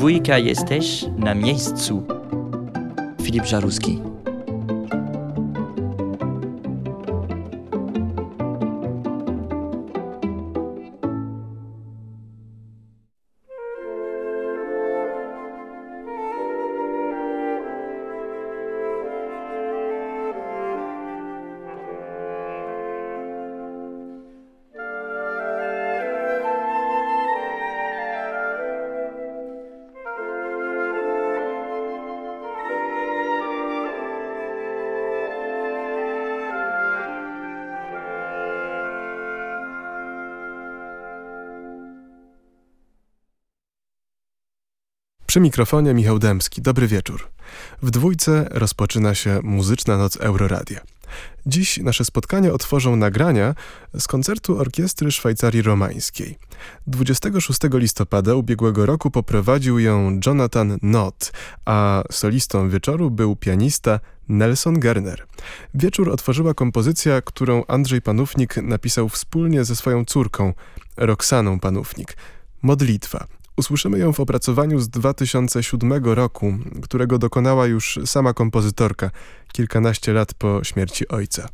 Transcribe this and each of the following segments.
dwójka jesteś na miejscu. Filip Żaruski. Mikrofonie Michał Dębski. Dobry wieczór. W dwójce rozpoczyna się muzyczna noc Euroradia. Dziś nasze spotkanie otworzą nagrania z koncertu Orkiestry Szwajcarii Romańskiej. 26 listopada ubiegłego roku poprowadził ją Jonathan Nott, a solistą wieczoru był pianista Nelson Gerner. Wieczór otworzyła kompozycja, którą Andrzej Panównik napisał wspólnie ze swoją córką, Roxaną Panównik. Modlitwa – Usłyszymy ją w opracowaniu z 2007 roku, którego dokonała już sama kompozytorka kilkanaście lat po śmierci ojca.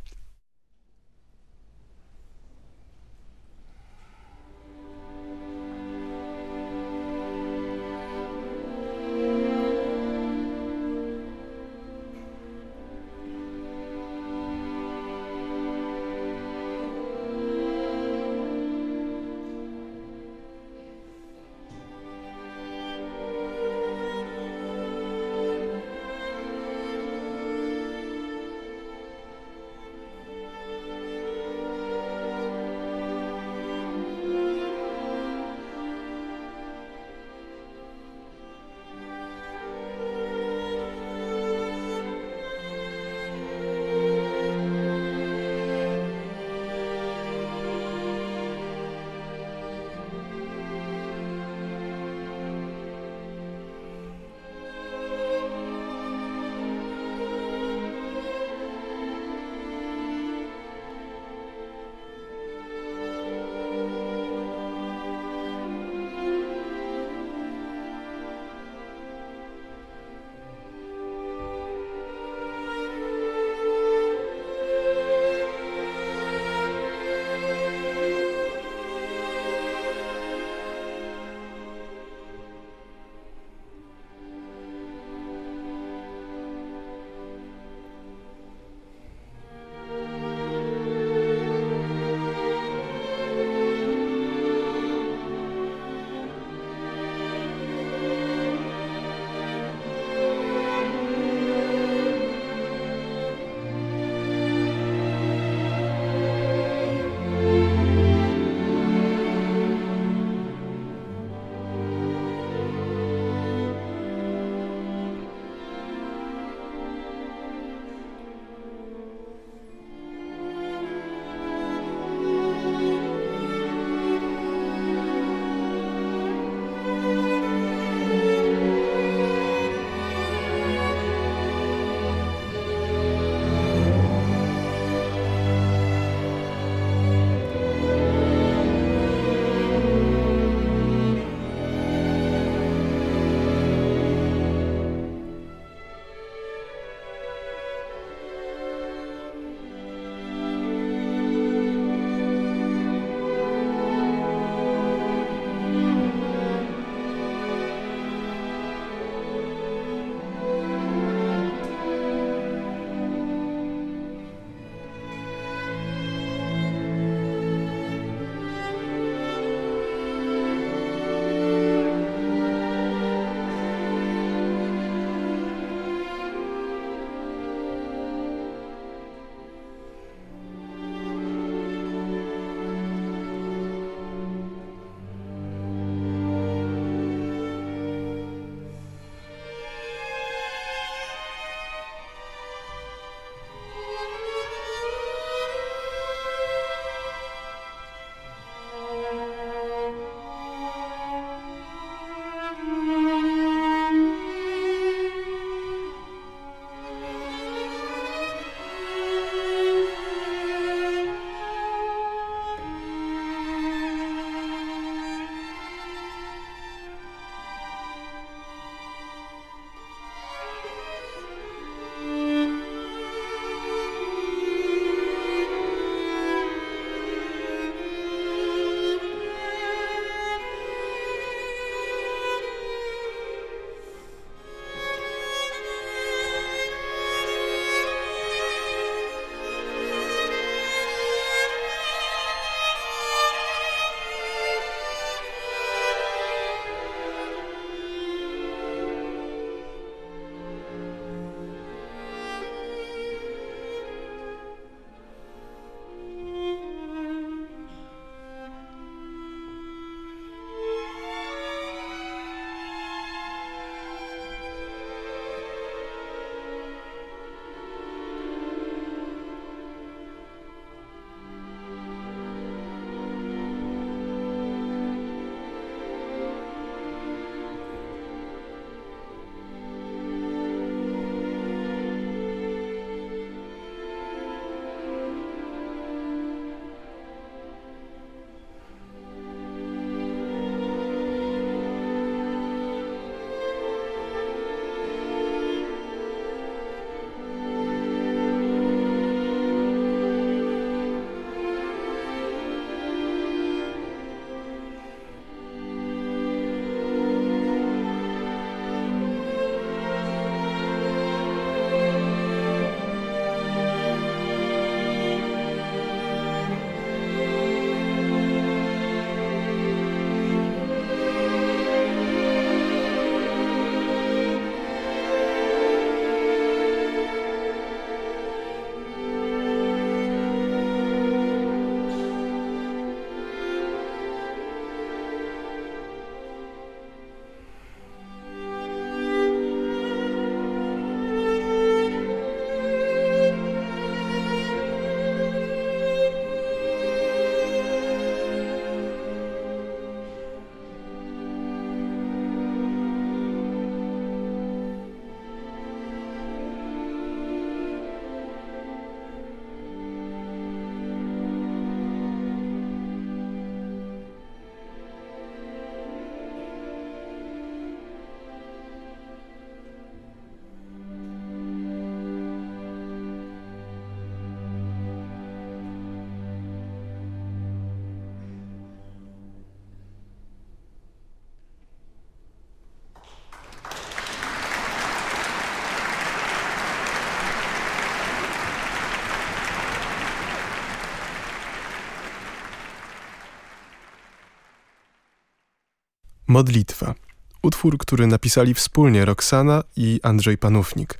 Modlitwa. Utwór, który napisali wspólnie Roxana i Andrzej Panównik.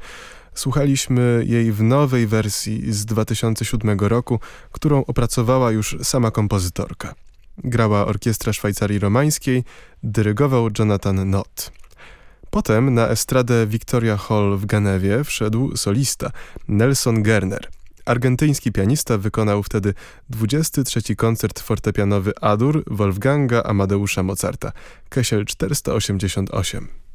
Słuchaliśmy jej w nowej wersji z 2007 roku, którą opracowała już sama kompozytorka. Grała Orkiestra Szwajcarii Romańskiej, dyrygował Jonathan Nott. Potem na estradę Victoria Hall w Genewie wszedł solista Nelson Gerner. Argentyński pianista wykonał wtedy 23 koncert fortepianowy Adur Wolfganga Amadeusza Mozarta, Kesiel 488.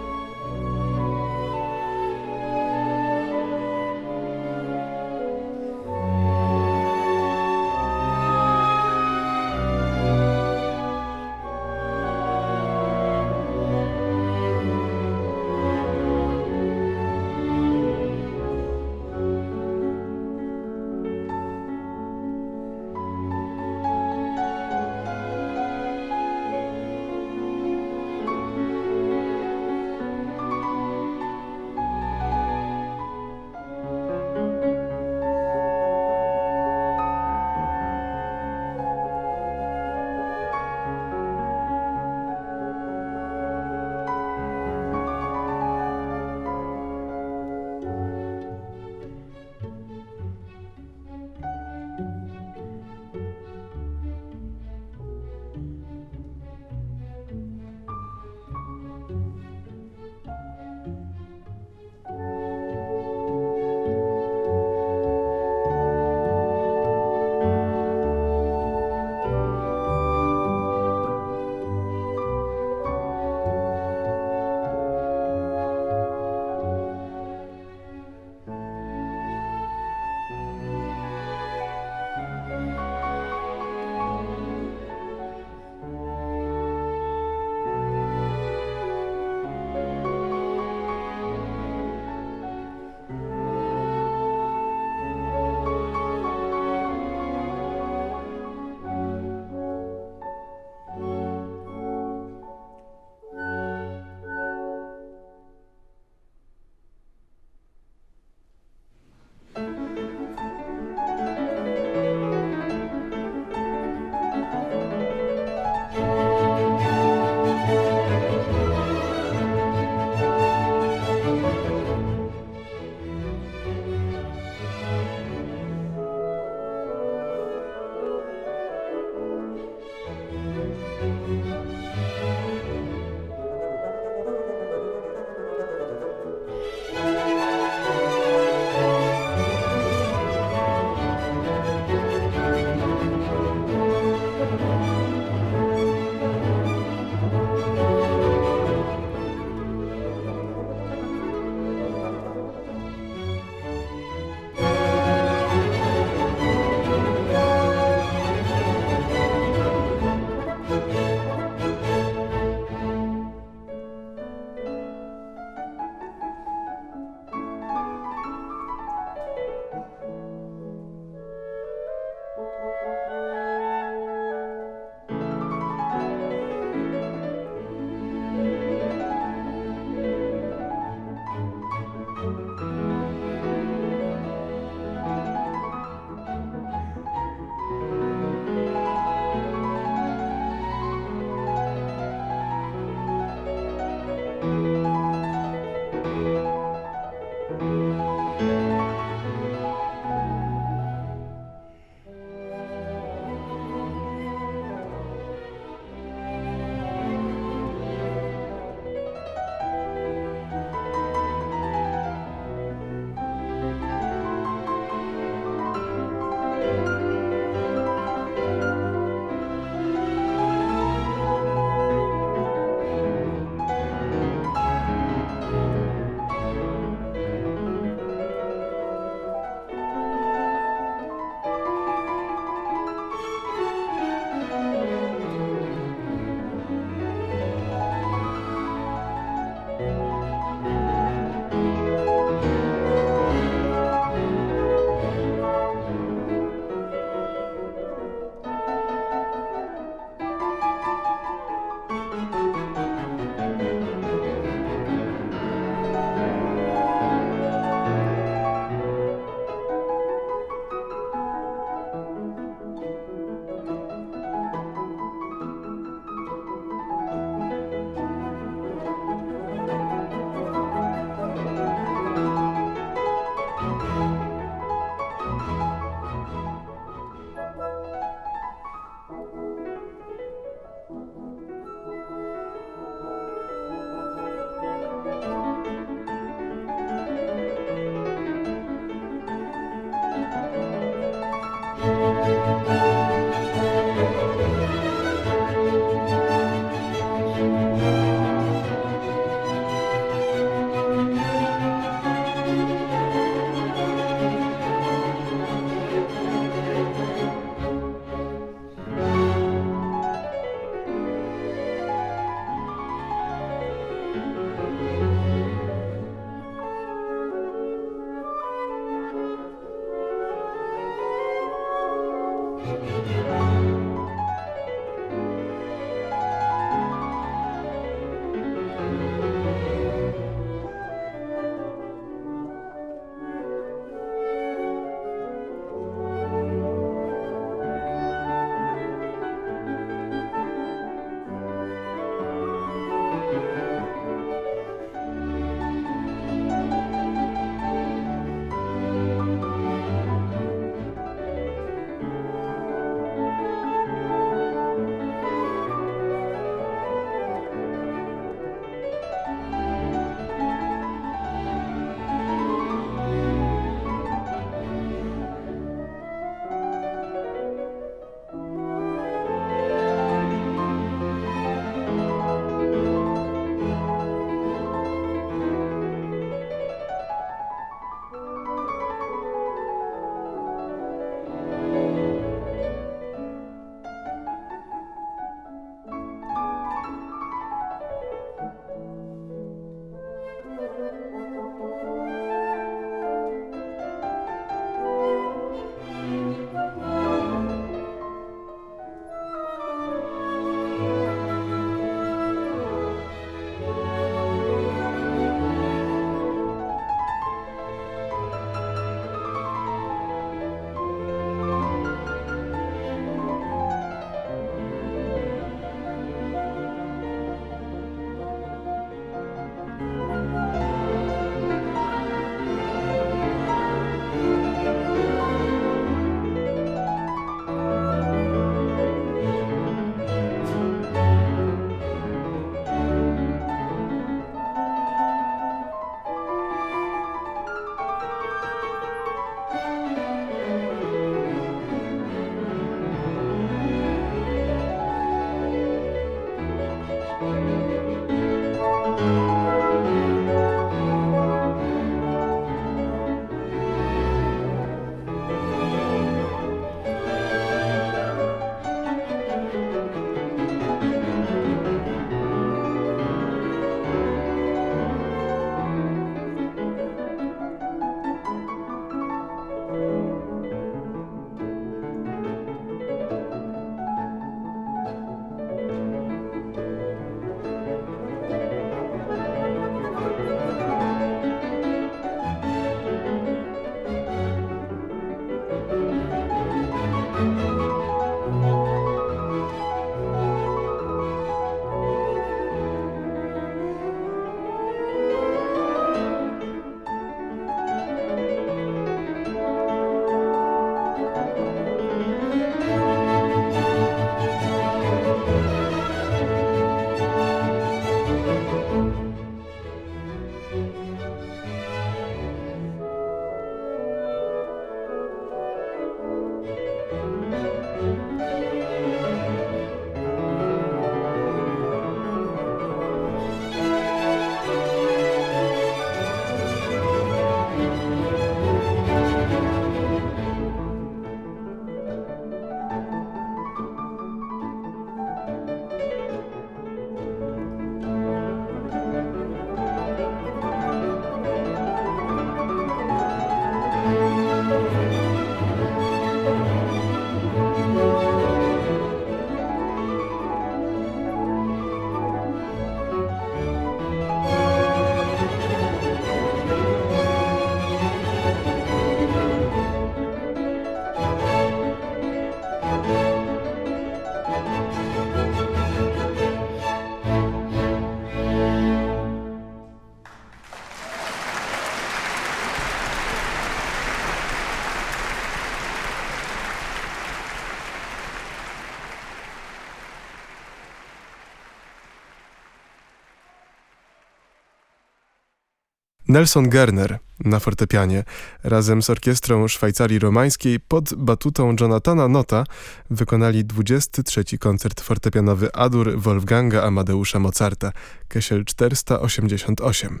Nelson Gerner na fortepianie razem z orkiestrą Szwajcarii Romańskiej pod batutą Jonathana Nota wykonali 23 koncert fortepianowy Adur Wolfganga Amadeusza Mozarta, Kesiel 488.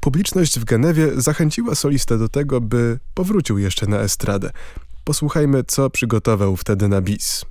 Publiczność w Genewie zachęciła solistę do tego, by powrócił jeszcze na estradę. Posłuchajmy, co przygotował wtedy na bis.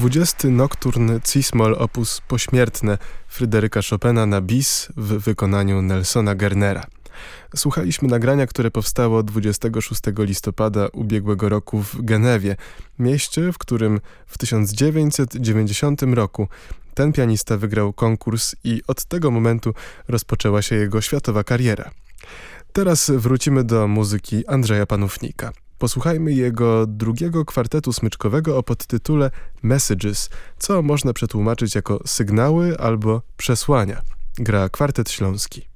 Dwudziesty nokturn Cismol opus pośmiertne Fryderyka Chopina na bis w wykonaniu Nelsona Gernera. Słuchaliśmy nagrania, które powstało 26 listopada ubiegłego roku w Genewie, mieście, w którym w 1990 roku ten pianista wygrał konkurs i od tego momentu rozpoczęła się jego światowa kariera. Teraz wrócimy do muzyki Andrzeja Panównika. Posłuchajmy jego drugiego kwartetu smyczkowego o podtytule Messages, co można przetłumaczyć jako sygnały albo przesłania. Gra kwartet śląski.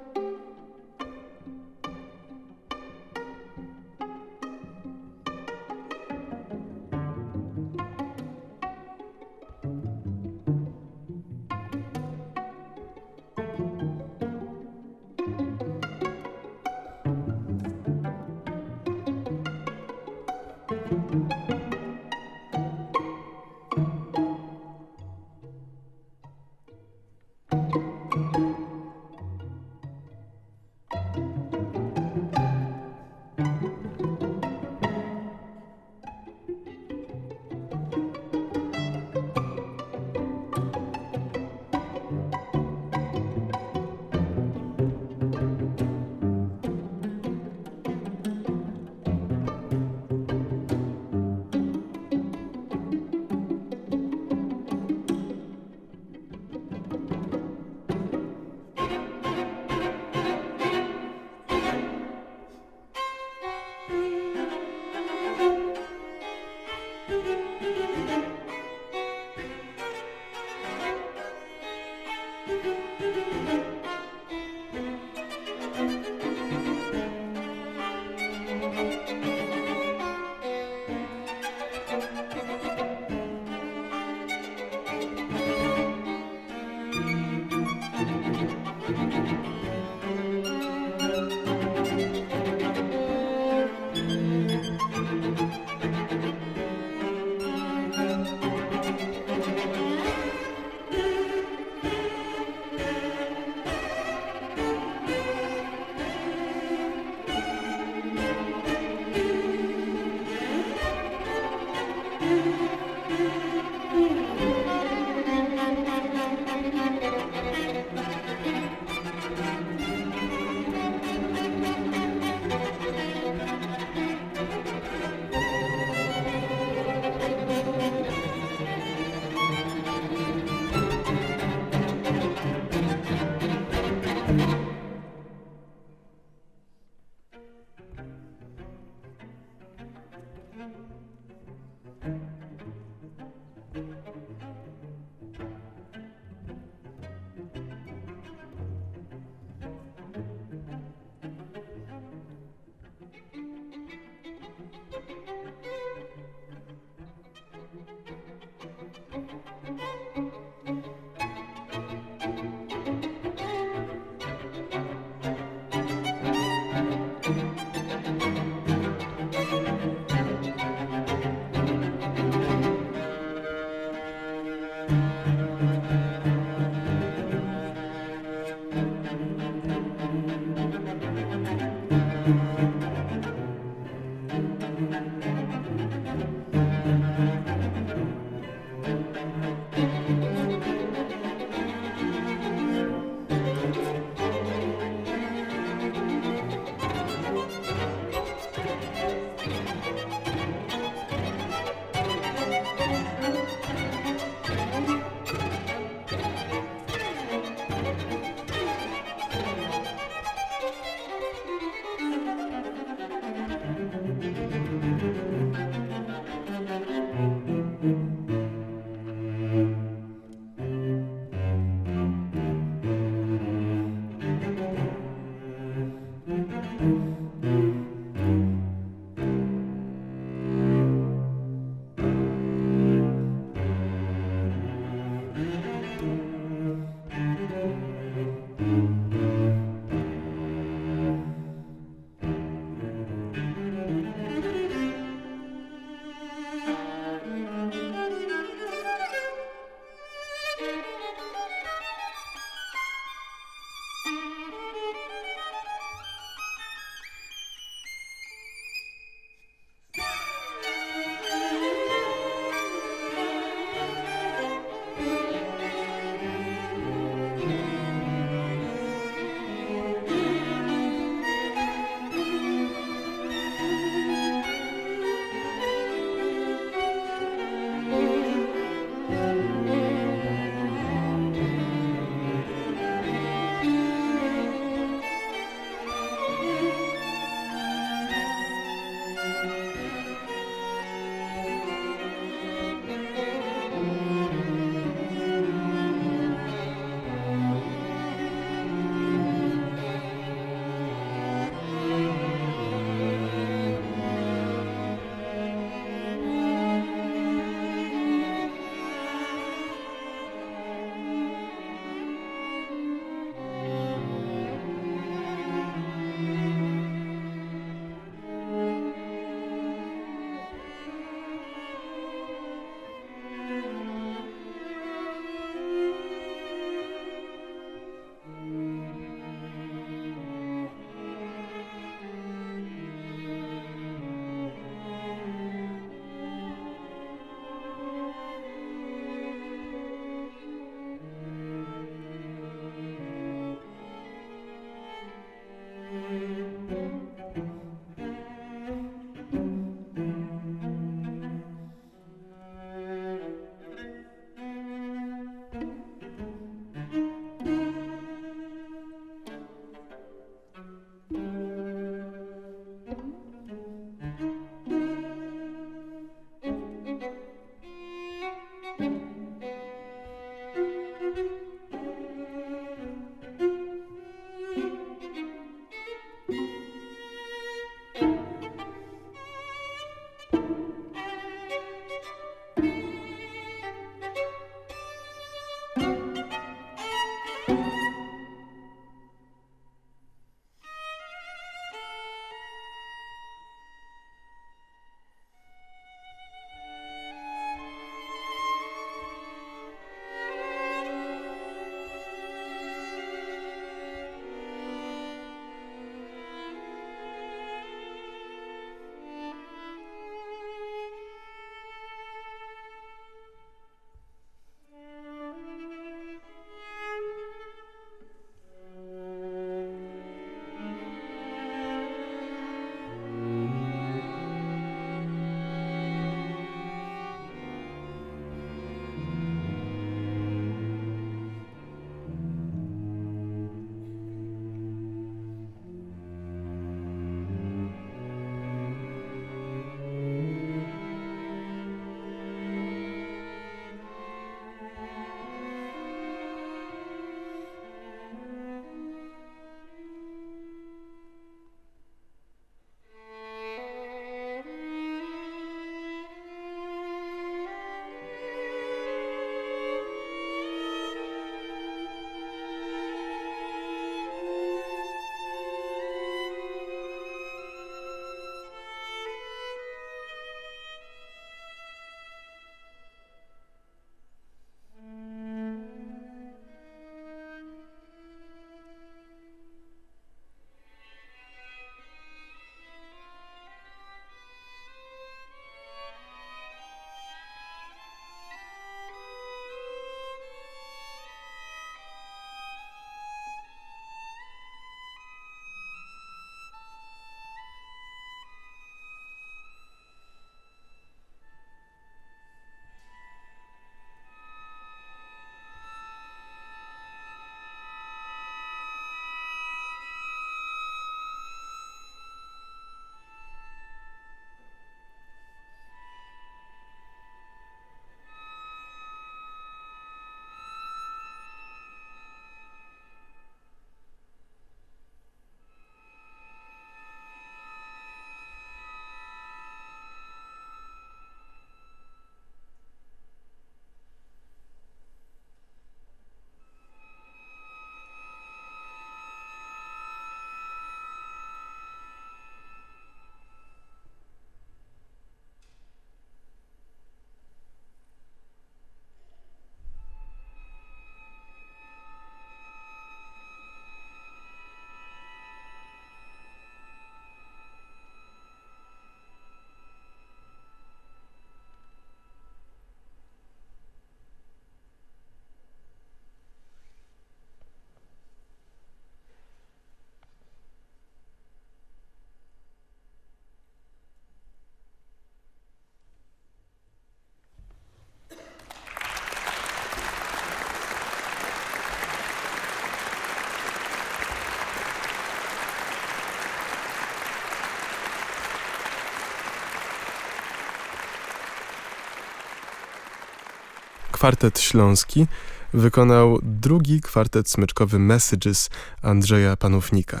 Kwartet śląski wykonał drugi kwartet smyczkowy Messages Andrzeja Panównika.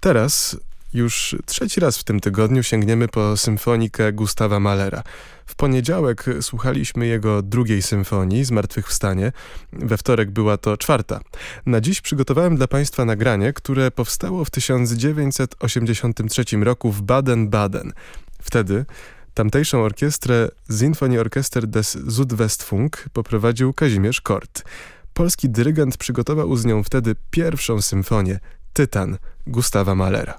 Teraz już trzeci raz w tym tygodniu sięgniemy po symfonikę Gustawa Mahlera. W poniedziałek słuchaliśmy jego drugiej symfonii, Zmartwychwstanie. We wtorek była to czwarta. Na dziś przygotowałem dla Państwa nagranie, które powstało w 1983 roku w Baden-Baden. Wtedy tamtejszą orkiestrę Sinfonieorchester des Südwestfunk poprowadził Kazimierz Kort. Polski dyrygent przygotował z nią wtedy pierwszą symfonię, Tytan Gustawa Mahlera.